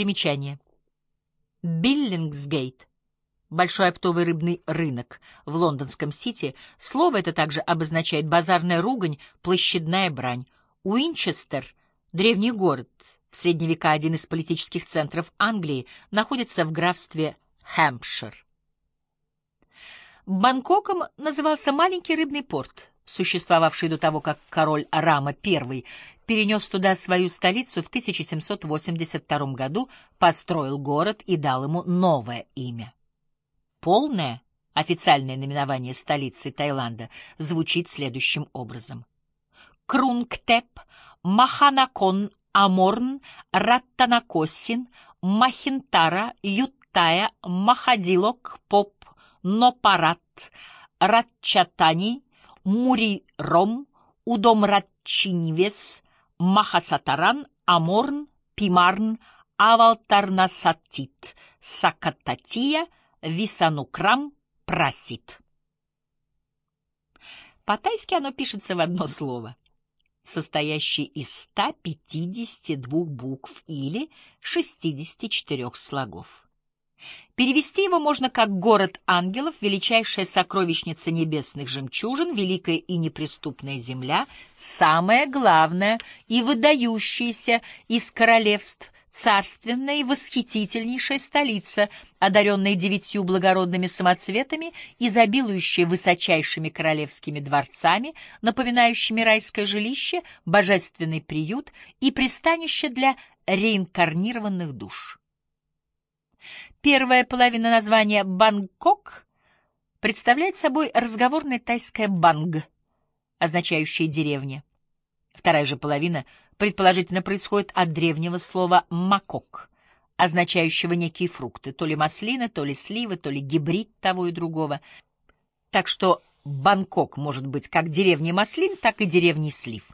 Примечание. Биллингсгейт. Большой оптовый рыбный рынок в лондонском Сити. Слово это также обозначает базарная ругань, площадная брань. Уинчестер, древний город, в средние века один из политических центров Англии, находится в графстве Хэмпшир. Бангкоком назывался маленький рыбный порт, существовавший до того, как король Рама I перенес туда свою столицу в 1782 году, построил город и дал ему новое имя. Полное официальное наименование столицы Таиланда звучит следующим образом. Крунгтеп, Маханакон, Аморн, Раттанакосин, Махинтара, Юттая, Махадилок, Поп, Нопарат, Ратчатани, Муриром, Удомратчинвес, Махасатаран, Аморн, Пимарн, Авалтарнасатит, Сакататия, Висанукрам, Прасит. По-тайски оно пишется в одно слово, состоящее из 152 букв или 64 слогов. Перевести его можно как «город ангелов», «величайшая сокровищница небесных жемчужин», «великая и неприступная земля», «самое главное и выдающееся из королевств», «царственная и восхитительнейшая столица», одаренная девятью благородными самоцветами, изобилующая высочайшими королевскими дворцами, напоминающими райское жилище, божественный приют и пристанище для реинкарнированных душ. Первая половина названия «Бангкок» представляет собой разговорное тайское «банг», означающее «деревня». Вторая же половина предположительно происходит от древнего слова «макок», означающего некие фрукты, то ли маслины, то ли сливы, то ли гибрид того и другого. Так что Бангкок может быть как деревней маслин, так и деревней слив.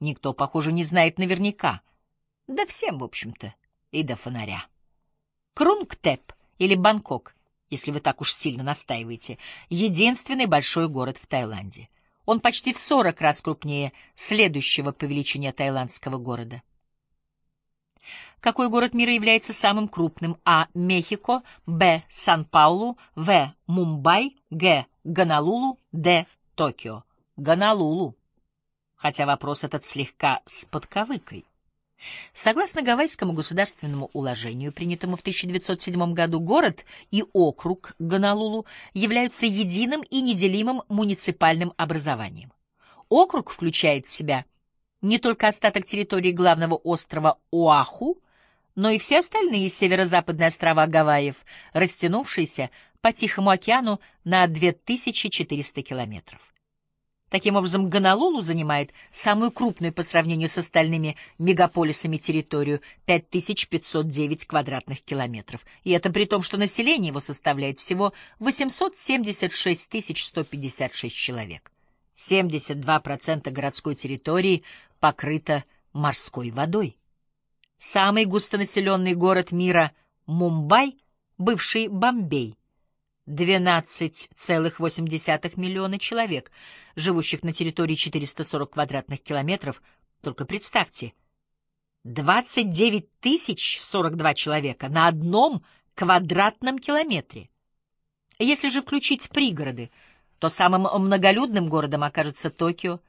Никто, похоже, не знает наверняка. Да всем, в общем-то, и до фонаря. Крунгтеп или Бангкок, если вы так уж сильно настаиваете, единственный большой город в Таиланде. Он почти в 40 раз крупнее следующего по величине таиландского города. Какой город мира является самым крупным? А. Мехико, Б. Сан-Паулу, В. Мумбай, Г. Гонолулу, Д. Токио. Гонолулу. Хотя вопрос этот слегка с подковыкой. Согласно Гавайскому государственному уложению, принятому в 1907 году, город и округ Гонолулу являются единым и неделимым муниципальным образованием. Округ включает в себя не только остаток территории главного острова Оаху, но и все остальные северо-западные острова Гавайев, растянувшиеся по Тихому океану на 2400 километров. Таким образом, Гонолулу занимает самую крупную по сравнению с остальными мегаполисами территорию — 5509 квадратных километров. И это при том, что население его составляет всего 876 156 человек. 72% городской территории покрыто морской водой. Самый густонаселенный город мира — Мумбай, бывший Бомбей — 12,8 миллиона человек, живущих на территории 440 квадратных километров. Только представьте, 29 тысяч 42 человека на одном квадратном километре. Если же включить пригороды, то самым многолюдным городом окажется Токио,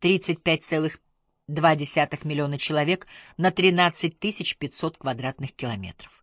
35,2 миллиона человек на 13 500 квадратных километров.